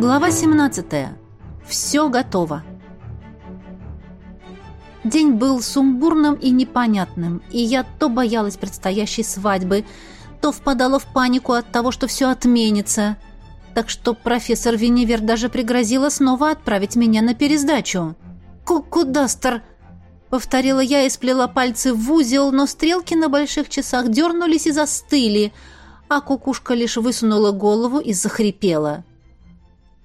Глава 17. Все готово. День был сумбурным и непонятным, и я то боялась предстоящей свадьбы, то впадала в панику от того, что все отменится. Так что профессор Винивер даже пригрозила снова отправить меня на пересдачу. «Кукудастер!» — повторила я и сплела пальцы в узел, но стрелки на больших часах дернулись и застыли, а кукушка лишь высунула голову и захрипела.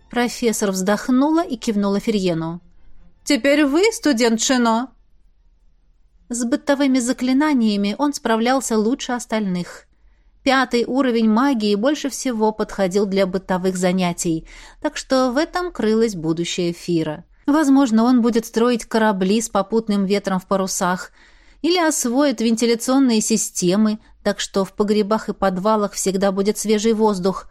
Профессор вздохнула и кивнула Ферьену. «Теперь вы, студент Шино?» С бытовыми заклинаниями он справлялся лучше остальных. Пятый уровень магии больше всего подходил для бытовых занятий, так что в этом крылось будущее Фира. Возможно, он будет строить корабли с попутным ветром в парусах или освоит вентиляционные системы, так что в погребах и подвалах всегда будет свежий воздух,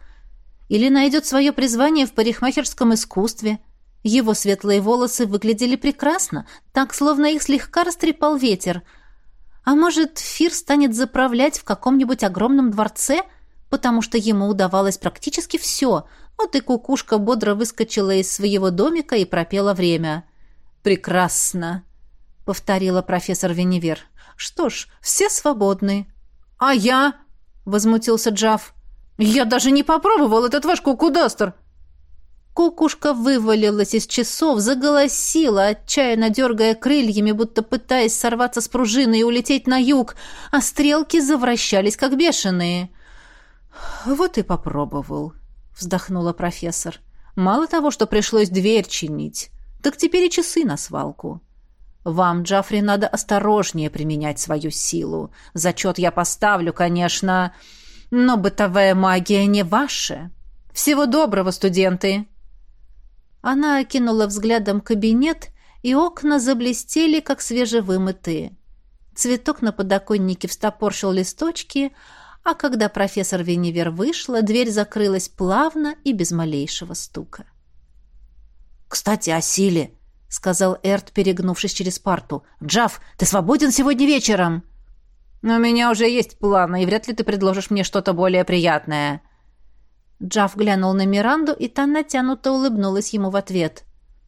или найдет свое призвание в парикмахерском искусстве. Его светлые волосы выглядели прекрасно, так, словно их слегка растрепал ветер. А может, Фир станет заправлять в каком-нибудь огромном дворце, потому что ему удавалось практически все. Вот и кукушка бодро выскочила из своего домика и пропела время. «Прекрасно!» — повторила профессор Веневер. «Что ж, все свободны». «А я?» — возмутился Джав. «Я даже не попробовал этот ваш кукудастер!» Кукушка вывалилась из часов, заголосила, отчаянно дергая крыльями, будто пытаясь сорваться с пружины и улететь на юг, а стрелки завращались, как бешеные. «Вот и попробовал», — вздохнула профессор. «Мало того, что пришлось дверь чинить, так теперь и часы на свалку. Вам, Джафри, надо осторожнее применять свою силу. Зачет я поставлю, конечно...» Но бытовая магия не ваша. Всего доброго, студенты!» Она окинула взглядом кабинет, и окна заблестели, как свежевымытые. Цветок на подоконнике встопорщил листочки, а когда профессор Веневер вышла, дверь закрылась плавно и без малейшего стука. «Кстати, о силе!» — сказал Эрт, перегнувшись через парту. «Джав, ты свободен сегодня вечером?» Но у меня уже есть планы, и вряд ли ты предложишь мне что-то более приятное». Джав глянул на Миранду, и та натянуто улыбнулась ему в ответ.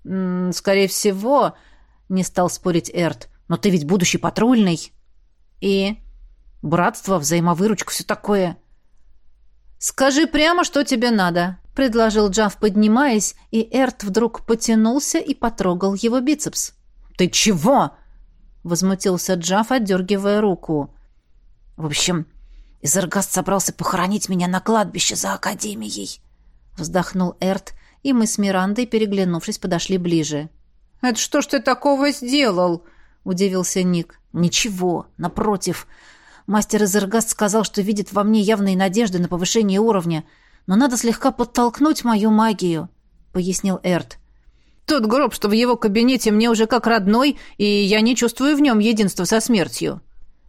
«М -м, «Скорее всего», — не стал спорить Эрт, — «но ты ведь будущий патрульный». «И?» «Братство, взаимовыручка, все такое». «Скажи прямо, что тебе надо», — предложил Джав, поднимаясь, и Эрт вдруг потянулся и потрогал его бицепс. «Ты чего?» — возмутился Джав, отдергивая руку. В общем, Изергаст собрался похоронить меня на кладбище за Академией. Вздохнул Эрт, и мы с Мирандой, переглянувшись, подошли ближе. «Это что ж ты такого сделал?» — удивился Ник. «Ничего, напротив. Мастер Изергаст сказал, что видит во мне явные надежды на повышение уровня, но надо слегка подтолкнуть мою магию», — пояснил Эрт. «Тот гроб, что в его кабинете, мне уже как родной, и я не чувствую в нем единства со смертью».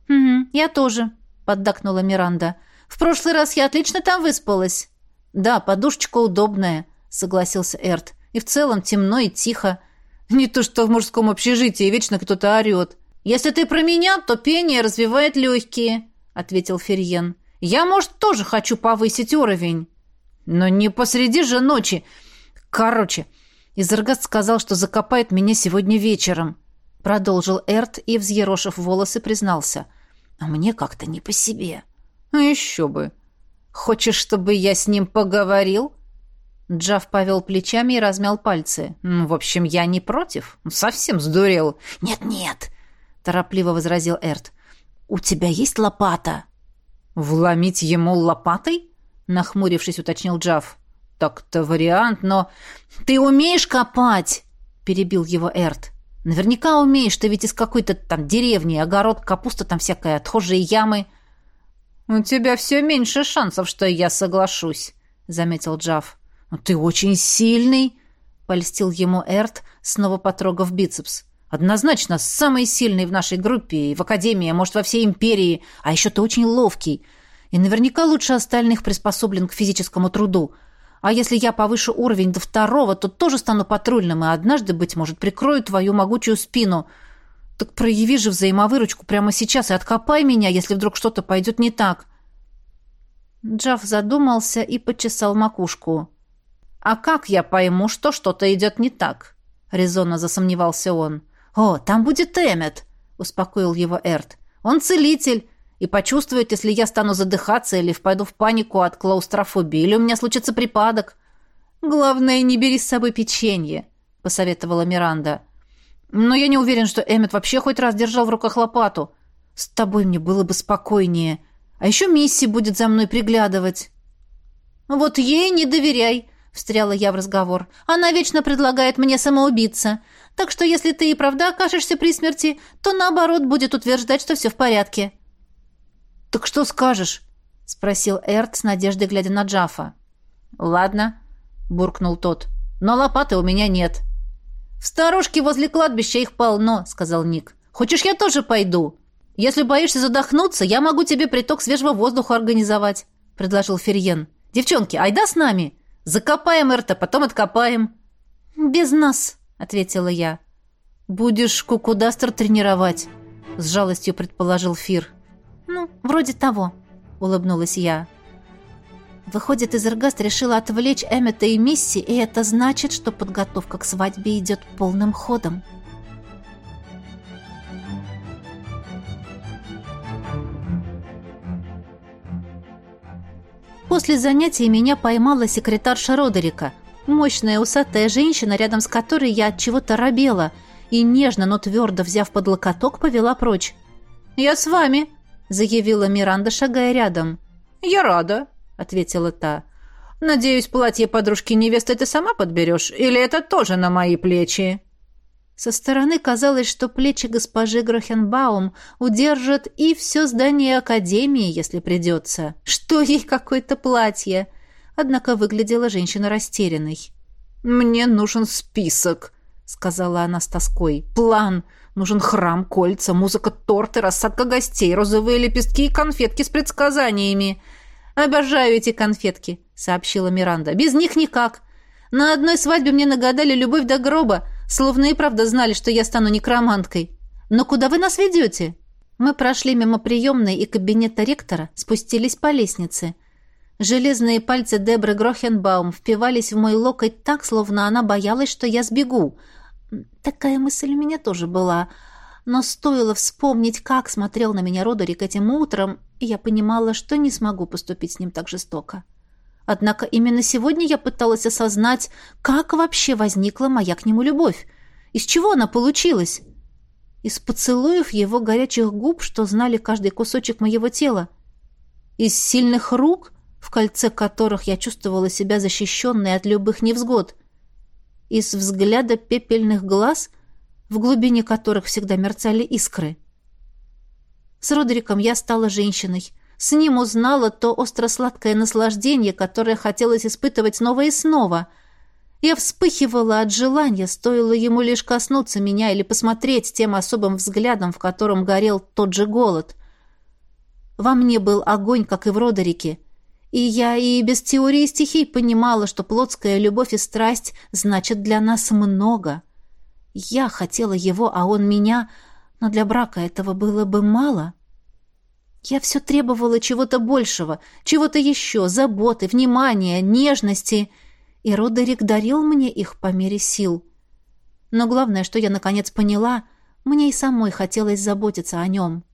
«Угу, я тоже», поддакнула Миранда. В прошлый раз я отлично там выспалась. Да, подушечка удобная, согласился Эрт. И в целом темно и тихо. Не то что в мужском общежитии, вечно кто-то орет. Если ты про меня, то пение развивает легкие, ответил Ферьен. Я, может, тоже хочу повысить уровень. Но не посреди же ночи. Короче, Изергаст сказал, что закопает меня сегодня вечером. Продолжил Эрт и, взъерошив волосы, признался — а мне как-то не по себе. А еще бы. Хочешь, чтобы я с ним поговорил? Джав повел плечами и размял пальцы. «В общем, я не против. Совсем сдурел». «Нет-нет», — торопливо возразил Эрт. «У тебя есть лопата?» «Вломить ему лопатой?» — нахмурившись, уточнил Джав. «Так-то вариант, но...» «Ты умеешь копать?» — перебил его Эрт. Наверняка умеешь, ты ведь из какой-то там деревни, огород, капуста там всякая, отхожие ямы. У тебя все меньше шансов, что я соглашусь, заметил Джав. Ты очень сильный, польстил ему Эрт, снова потрогав бицепс. Однозначно, самый сильный в нашей группе и в академии, а может, во всей империи, а еще ты очень ловкий. И наверняка лучше остальных приспособлен к физическому труду. А если я повышу уровень до второго, то тоже стану патрульным, и однажды, быть может, прикрою твою могучую спину. Так прояви же взаимовыручку прямо сейчас и откопай меня, если вдруг что-то пойдет не так». Джав задумался и почесал макушку. «А как я пойму, что что-то идет не так?» — резонно засомневался он. «О, там будет Эммет!» — успокоил его Эрт. «Он целитель и почувствует, если я стану задыхаться или впаду в панику от клаустрофобии, или у меня случится припадок. Главное, не бери с собой печенье», — посоветовала Миранда. «Но я не уверен, что Эммет вообще хоть раз держал в руках лопату. С тобой мне было бы спокойнее. А еще Мисси будет за мной приглядывать». «Вот ей не доверяй», — встряла я в разговор. «Она вечно предлагает мне самоубиться. Так что если ты и правда окажешься при смерти, то наоборот будет утверждать, что все в порядке». «Так что скажешь?» — спросил Эрт с надеждой, глядя на Джафа. «Ладно», — буркнул тот. «Но лопаты у меня нет». «В сторожке возле кладбища их полно», — сказал Ник. «Хочешь, я тоже пойду? Если боишься задохнуться, я могу тебе приток свежего воздуха организовать», — предложил Ферьен. «Девчонки, айда с нами. Закопаем Эрта, потом откопаем». «Без нас», — ответила я. «Будешь кукудастер тренировать», — с жалостью предположил Фир. «Ну, вроде того», — улыбнулась я. Выходит, Изергаст решила отвлечь Эммета и Мисси, и это значит, что подготовка к свадьбе идет полным ходом. После занятия меня поймала секретарша Родерика, мощная усатая женщина, рядом с которой я от чего-то робела, и нежно, но твердо взяв под локоток, повела прочь. «Я с вами», заявила Миранда, шагая рядом. «Я рада», — ответила та. «Надеюсь, платье подружки невесты ты сама подберешь, или это тоже на мои плечи?» Со стороны казалось, что плечи госпожи Грохенбаум удержат и все здание Академии, если придется. Что ей какое-то платье? Однако выглядела женщина растерянной. «Мне нужен список», — сказала она с тоской. «План. Нужен храм, кольца, музыка, торты, рассадка гостей, розовые лепестки и конфетки с предсказаниями. «Обожаю эти конфетки», — сообщила Миранда. «Без них никак. На одной свадьбе мне нагадали любовь до гроба, словно и правда знали, что я стану некроманткой. Но куда вы нас ведете?» Мы прошли мимо приемной и кабинета ректора, спустились по лестнице. Железные пальцы Дебры Грохенбаум впивались в мой локоть так, словно она боялась, что я сбегу — Такая мысль у меня тоже была. Но стоило вспомнить, как смотрел на меня Родерик этим утром, и я понимала, что не смогу поступить с ним так жестоко. Однако именно сегодня я пыталась осознать, как вообще возникла моя к нему любовь. Из чего она получилась? Из поцелуев его горячих губ, что знали каждый кусочек моего тела. Из сильных рук, в кольце которых я чувствовала себя защищенной от любых невзгод — из взгляда пепельных глаз, в глубине которых всегда мерцали искры. С Родриком я стала женщиной. С ним узнала то остро-сладкое наслаждение, которое хотелось испытывать снова и снова. Я вспыхивала от желания, стоило ему лишь коснуться меня или посмотреть тем особым взглядом, в котором горел тот же голод. Во мне был огонь, как и в Родерике — и я и без теории стихий понимала, что плотская любовь и страсть значат для нас много. Я хотела его, а он меня, но для брака этого было бы мало. Я все требовала чего-то большего, чего-то еще, заботы, внимания, нежности, и Родерик дарил мне их по мере сил. Но главное, что я наконец поняла, мне и самой хотелось заботиться о нем.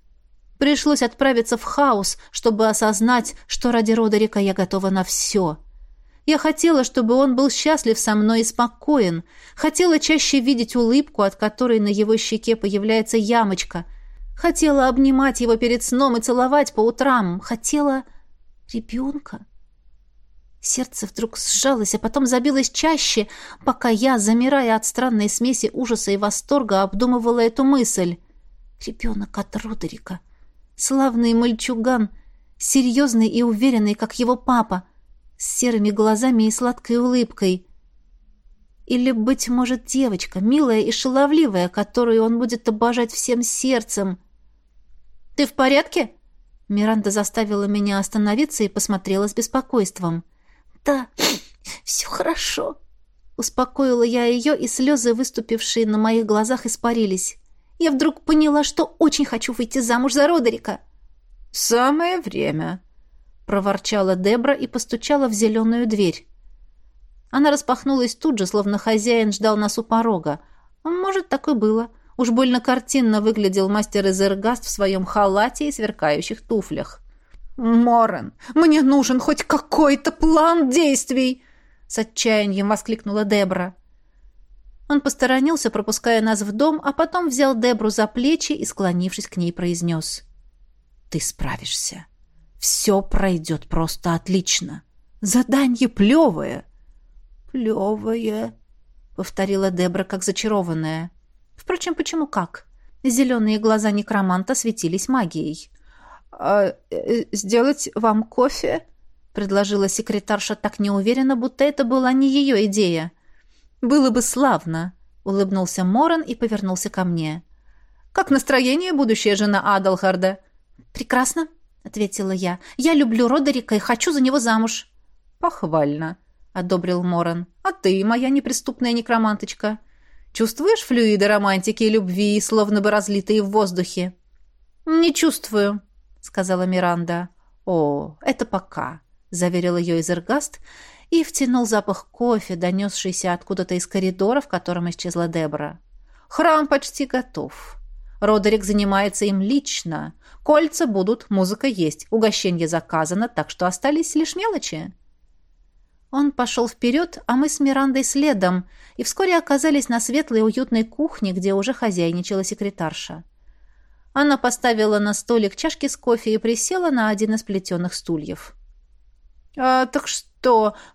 Пришлось отправиться в хаос, чтобы осознать, что ради Родерика я готова на все. Я хотела, чтобы он был счастлив со мной и спокоен. Хотела чаще видеть улыбку, от которой на его щеке появляется ямочка. Хотела обнимать его перед сном и целовать по утрам. Хотела ребенка. Сердце вдруг сжалось, а потом забилось чаще, пока я, замирая от странной смеси ужаса и восторга, обдумывала эту мысль. Ребенок от Родерика. Славный мальчуган, серьезный и уверенный, как его папа, с серыми глазами и сладкой улыбкой. Или, быть может, девочка, милая и шаловливая, которую он будет обожать всем сердцем. «Ты в порядке?» Миранда заставила меня остановиться и посмотрела с беспокойством. «Да, все хорошо», — успокоила я ее, и слезы, выступившие на моих глазах, испарились я вдруг поняла, что очень хочу выйти замуж за Родерика. «Самое время», — проворчала Дебра и постучала в зеленую дверь. Она распахнулась тут же, словно хозяин ждал нас у порога. Может, так и было. Уж больно картинно выглядел мастер Эзергаст в своем халате и сверкающих туфлях. «Морен, мне нужен хоть какой-то план действий!» С отчаянием воскликнула Дебра. Он посторонился, пропуская нас в дом, а потом взял Дебру за плечи и, склонившись к ней, произнес. «Ты справишься. Все пройдет просто отлично. Задание плевое». «Плевое», — повторила Дебра, как зачарованная. Впрочем, почему как? Зеленые глаза некроманта светились магией. «А э, сделать вам кофе?» — предложила секретарша так неуверенно, будто это была не ее идея. «Было бы славно», — улыбнулся Моран и повернулся ко мне. «Как настроение, будущая жена Адалхарда?» «Прекрасно», — ответила я. «Я люблю Родерика и хочу за него замуж». «Похвально», — одобрил Моран. «А ты, моя неприступная некроманточка, чувствуешь флюиды романтики и любви, словно бы разлитые в воздухе?» «Не чувствую», сказала Миранда. «О, это пока», — заверил ее Изергаст и втянул запах кофе, донесшийся откуда-то из коридора, в котором исчезла Дебра. «Храм почти готов. Родерик занимается им лично. Кольца будут, музыка есть, угощение заказано, так что остались лишь мелочи». Он пошел вперед, а мы с Мирандой следом, и вскоре оказались на светлой уютной кухне, где уже хозяйничала секретарша. Она поставила на столик чашки с кофе и присела на один из плетеных стульев. «А, «Так что,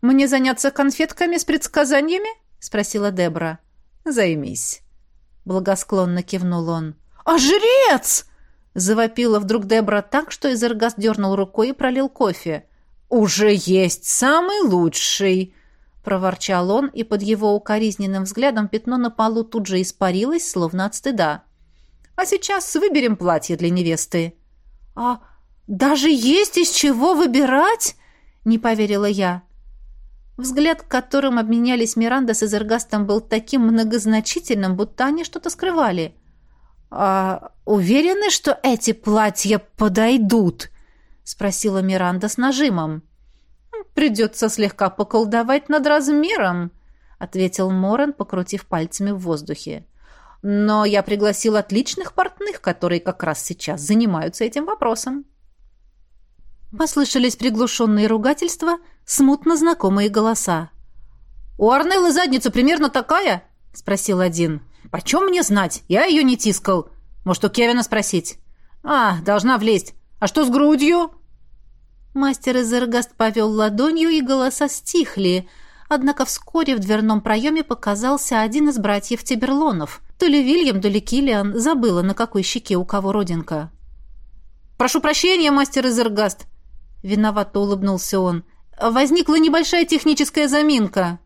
мне заняться конфетками с предсказаниями?» — спросила Дебра. «Займись», — благосклонно кивнул он. «А жрец!» — завопила вдруг Дебра так, что Изергаст дернул рукой и пролил кофе. «Уже есть самый лучший!» — проворчал он, и под его укоризненным взглядом пятно на полу тут же испарилось, словно от стыда. А сейчас выберем платье для невесты». «А даже есть из чего выбирать?» — не поверила я. Взгляд, которым обменялись Миранда с Эзергастом, был таким многозначительным, будто они что-то скрывали. «А уверены, что эти платья подойдут?» — спросила Миранда с нажимом. «Придется слегка поколдовать над размером», — ответил Моран, покрутив пальцами в воздухе. Но я пригласил отличных портных, которые как раз сейчас занимаются этим вопросом. Послышались приглушенные ругательства, смутно знакомые голоса. «У Арнеллы задница примерно такая?» — спросил один. «Почем мне знать? Я ее не тискал. Может, у Кевина спросить?» «А, должна влезть. А что с грудью?» Мастер Эзергаст повел ладонью, и голоса стихли, однако вскоре в дверном проеме показался один из братьев Тиберлонов — то ли Вильям, то ли Киллиан забыла, на какой щеке у кого родинка. «Прошу прощения, мастер Изергаст!» Виновато улыбнулся он. «Возникла небольшая техническая заминка».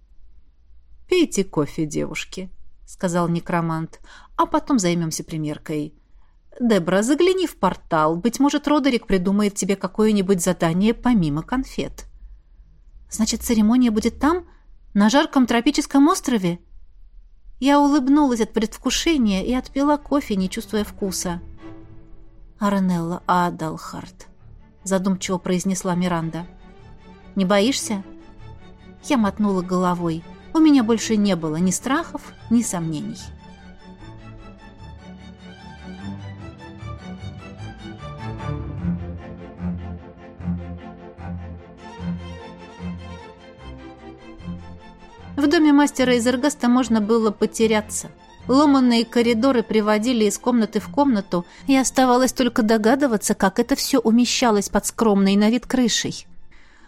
«Пейте кофе, девушки», — сказал некромант, «а потом займемся примеркой. Дебра, загляни в портал. Быть может, Родерик придумает тебе какое-нибудь задание помимо конфет». «Значит, церемония будет там, на жарком тропическом острове?» Я улыбнулась от предвкушения и отпила кофе, не чувствуя вкуса. «Арнелла Адалхарт», — задумчиво произнесла Миранда. «Не боишься?» Я мотнула головой. У меня больше не было ни страхов, ни сомнений. В доме мастера из Эргаста можно было потеряться. Ломанные коридоры приводили из комнаты в комнату, и оставалось только догадываться, как это все умещалось под скромной на вид крышей.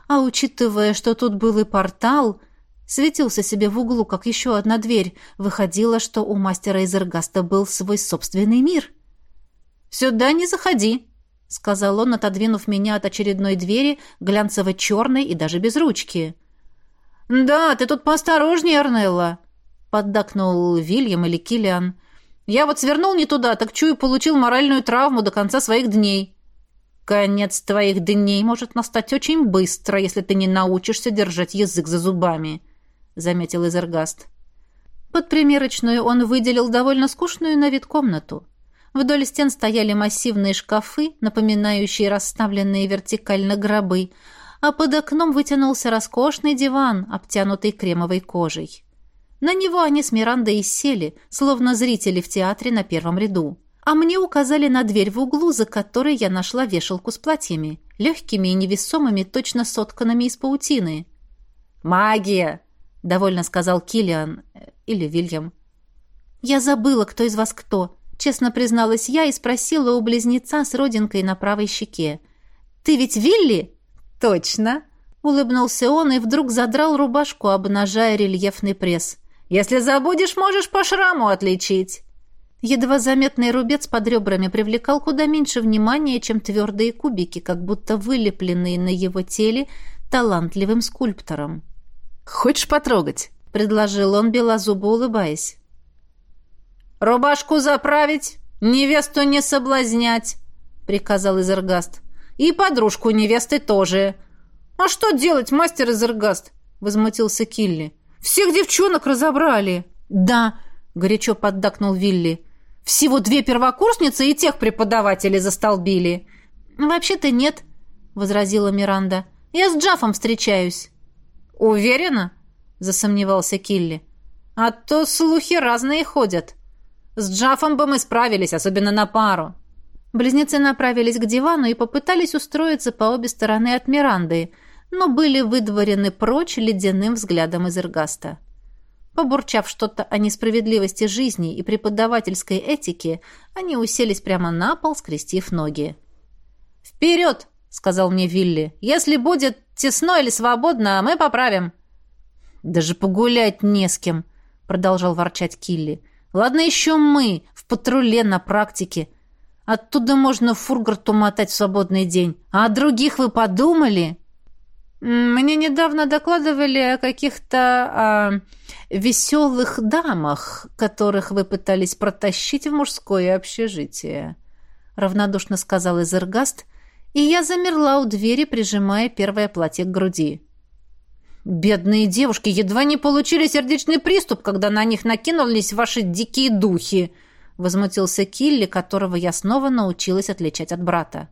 А учитывая, что тут был и портал, светился себе в углу, как еще одна дверь, выходило, что у мастера из Эргаста был свой собственный мир. «Сюда не заходи», — сказал он, отодвинув меня от очередной двери, глянцево-черной и даже без ручки. «Да, ты тут поосторожнее, Арнелла», — поддакнул Вильям или Киллиан. «Я вот свернул не туда, так чую, получил моральную травму до конца своих дней». «Конец твоих дней может настать очень быстро, если ты не научишься держать язык за зубами», — заметил Изергаст. Под примерочную он выделил довольно скучную на вид комнату. Вдоль стен стояли массивные шкафы, напоминающие расставленные вертикально гробы, а под окном вытянулся роскошный диван, обтянутый кремовой кожей. На него они с Мирандой и сели, словно зрители в театре на первом ряду. А мне указали на дверь в углу, за которой я нашла вешалку с платьями, легкими и невесомыми, точно сотканными из паутины. «Магия!» — довольно сказал Килиан э, или Вильям. «Я забыла, кто из вас кто», — честно призналась я и спросила у близнеца с родинкой на правой щеке. «Ты ведь Вилли?» «Точно!» — улыбнулся он и вдруг задрал рубашку, обнажая рельефный пресс. «Если забудешь, можешь по шраму отличить». Едва заметный рубец под ребрами привлекал куда меньше внимания, чем твердые кубики, как будто вылепленные на его теле талантливым скульптором. «Хочешь потрогать?» — предложил он, белозубо улыбаясь. «Рубашку заправить, невесту не соблазнять», — приказал Изергаст. «И подружку невесты тоже». «А что делать, мастер Изергаст?» — возмутился Килли. «Всех девчонок разобрали». «Да», — горячо поддакнул Вилли. Всего две первокурсницы и тех преподавателей застолбили». «Вообще-то нет», — возразила Миранда. «Я с Джафом встречаюсь». «Уверена?» — засомневался Килли. «А то слухи разные ходят. С Джафом бы мы справились, особенно на пару». Близнецы направились к дивану и попытались устроиться по обе стороны от Миранды, но были выдворены прочь ледяным взглядом из Иргаста. Побурчав что-то о несправедливости жизни и преподавательской этике, они уселись прямо на пол, скрестив ноги. «Вперед!» — сказал мне Вилли. «Если будет тесно или свободно, мы поправим». «Даже погулять не с кем», — продолжал ворчать Килли. «Ладно еще мы, в патруле на практике. Оттуда можно Фургарту мотать в свободный день. А о других вы подумали?» «Мне недавно докладывали о каких-то а, веселых дамах, которых вы пытались протащить в мужское общежитие», — равнодушно сказал Изергаст, и я замерла у двери, прижимая первое платье к груди. «Бедные девушки едва не получили сердечный приступ, когда на них накинулись ваши дикие духи», — возмутился Килли, которого я снова научилась отличать от брата.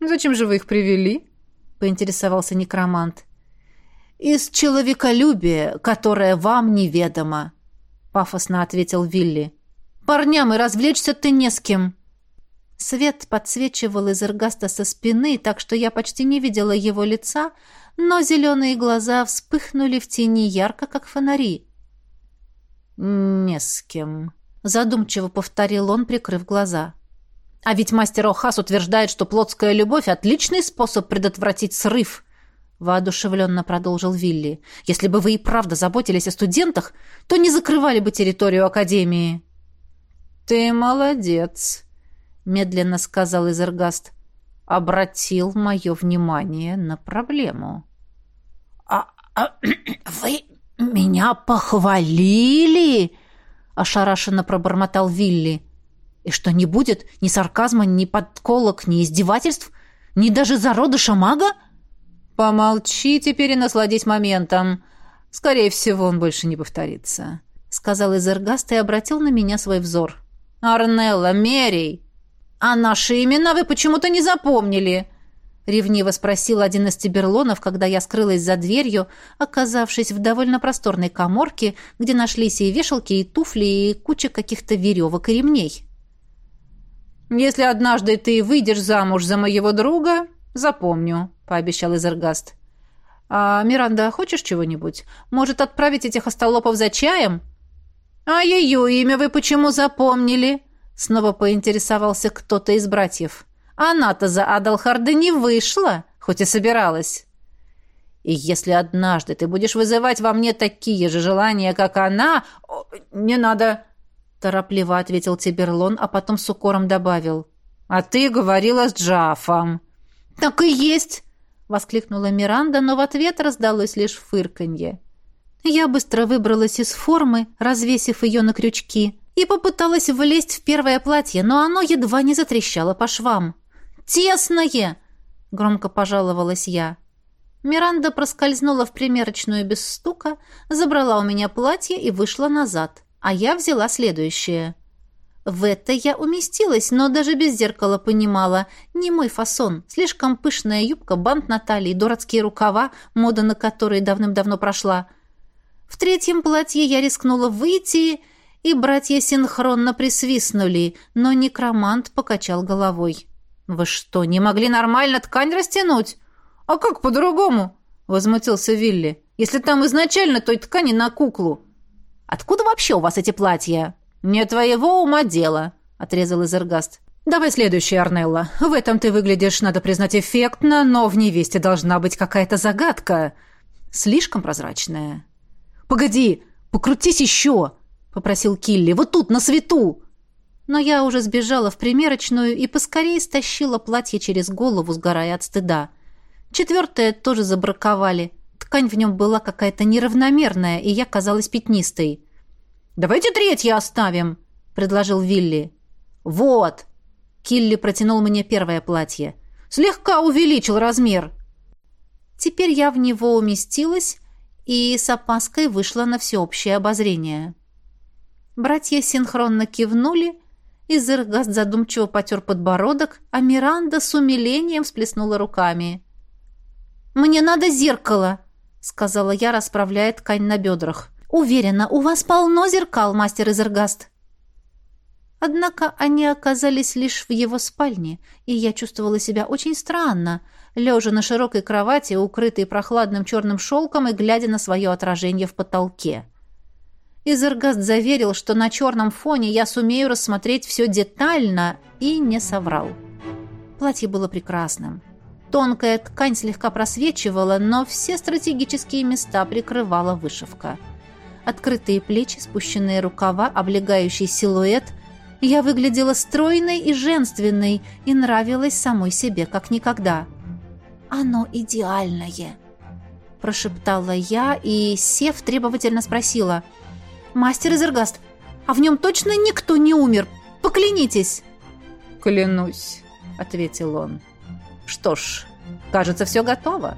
«Зачем же вы их привели?» — поинтересовался некромант. «Из человеколюбия, которое вам неведомо», — пафосно ответил Вилли. «Парням и развлечься ты не с кем». Свет подсвечивал из эргаста со спины, так что я почти не видела его лица, но зеленые глаза вспыхнули в тени ярко, как фонари. «Не с кем», — задумчиво повторил он, прикрыв глаза. А ведь мастер Охас утверждает, что плотская любовь — отличный способ предотвратить срыв, — воодушевленно продолжил Вилли. «Если бы вы и правда заботились о студентах, то не закрывали бы территорию Академии». «Ты молодец», — медленно сказал Изергаст. «Обратил мое внимание на проблему». «А, а вы меня похвалили?» — ошарашенно пробормотал Вилли. И что не будет ни сарказма, ни подколок, ни издевательств, ни даже зародыша мага? Помолчи теперь и насладись моментом. Скорее всего, он больше не повторится, сказал Изергаст и обратил на меня свой взор. Арнелла, Мерей, а наши имена вы почему-то не запомнили. Ревниво спросил один из тиберлонов, когда я скрылась за дверью, оказавшись в довольно просторной коморке, где нашлись и вешалки, и туфли, и куча каких-то веревок и ремней. «Если однажды ты выйдешь замуж за моего друга, запомню», — пообещал Изергаст. «А, Миранда, хочешь чего-нибудь? Может, отправить этих остолопов за чаем?» «А ее имя вы почему запомнили?» Снова поинтересовался кто-то из братьев. «Она-то за Адалхарда не вышла, хоть и собиралась». «И если однажды ты будешь вызывать во мне такие же желания, как она...» «Не надо...» торопливо ответил Тиберлон, а потом с укором добавил. «А ты говорила с Джафом». «Так и есть!» — воскликнула Миранда, но в ответ раздалось лишь фырканье. Я быстро выбралась из формы, развесив ее на крючки, и попыталась влезть в первое платье, но оно едва не затрещало по швам. «Тесное!» — громко пожаловалась я. Миранда проскользнула в примерочную без стука, забрала у меня платье и вышла назад а я взяла следующее. В это я уместилась, но даже без зеркала понимала. Не мой фасон. Слишком пышная юбка, бант на талии, дурацкие рукава, мода на которые давным-давно прошла. В третьем платье я рискнула выйти, и братья синхронно присвистнули, но некромант покачал головой. «Вы что, не могли нормально ткань растянуть?» «А как по-другому?» — возмутился Вилли. «Если там изначально той ткани на куклу». «Откуда вообще у вас эти платья?» «Не твоего ума дело», — отрезал Изергаст. «Давай следующий, Арнелла. В этом ты выглядишь, надо признать, эффектно, но в невесте должна быть какая-то загадка. Слишком прозрачная». «Погоди, покрутись еще!» — попросил Килли. «Вот тут, на свету!» Но я уже сбежала в примерочную и поскорее стащила платье через голову, сгорая от стыда. Четвертое тоже забраковали. Ткань в нем была какая-то неравномерная, и я казалась пятнистой. «Давайте третье оставим», — предложил Вилли. «Вот!» — Килли протянул мне первое платье. «Слегка увеличил размер». Теперь я в него уместилась и с опаской вышла на всеобщее обозрение. Братья синхронно кивнули, Изергаст задумчиво потер подбородок, а Миранда с умилением всплеснула руками. «Мне надо зеркало», — сказала я, расправляя ткань на бедрах. Уверена, у вас полно зеркал, мастер Изергаст. Однако они оказались лишь в его спальне, и я чувствовала себя очень странно, лежа на широкой кровати, укрытой прохладным черным шелком и глядя на свое отражение в потолке. Изергаст заверил, что на черном фоне я сумею рассмотреть все детально, и не соврал. Платье было прекрасным. Тонкая ткань слегка просвечивала, но все стратегические места прикрывала вышивка — открытые плечи, спущенные рукава, облегающий силуэт. Я выглядела стройной и женственной и нравилась самой себе как никогда. «Оно идеальное», — прошептала я и, сев, требовательно спросила. «Мастер Изергаст, а в нем точно никто не умер? Поклянитесь!» «Клянусь», — ответил он. «Что ж, кажется, все готово».